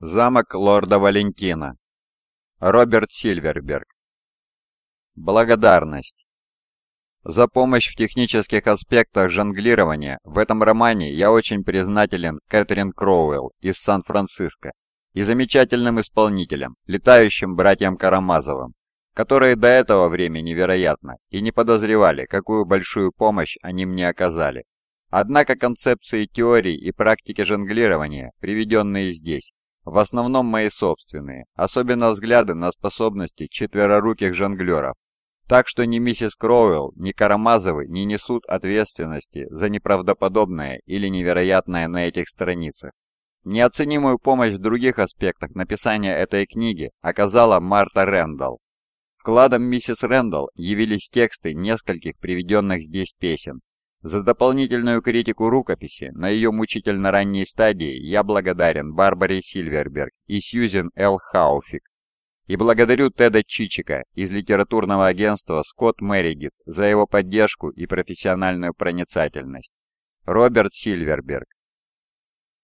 Замок лорда Валентина. Роберт Сильверберг. Благодарность. За помощь в технических аспектах жонглирования в этом романе я очень признателен Кэтрин Кроуэлл из Сан-Франциско и замечательным исполнителям, летающим братьям Карамазовым, которые до этого времени, вероятно, и не подозревали, какую большую помощь они мне оказали. Однако концепции теории и практики жонглирования, приведенные здесь, в основном мои собственные, особенно взгляды на способности четвероруких жонглеров. Так что ни миссис Кроуэлл, ни Карамазовы не несут ответственности за неправдоподобное или невероятное на этих страницах. Неоценимую помощь в других аспектах написания этой книги оказала Марта Рэндалл. Вкладом миссис Рэндалл явились тексты нескольких приведенных здесь песен, за дополнительную критику рукописи на ее мучительно ранней стадии я благодарен Барбаре Сильверберг и Сьюзен Л. Хауфик. И благодарю Теда Чичика из литературного агентства Скотт Мэридит за его поддержку и профессиональную проницательность. Роберт Сильверберг.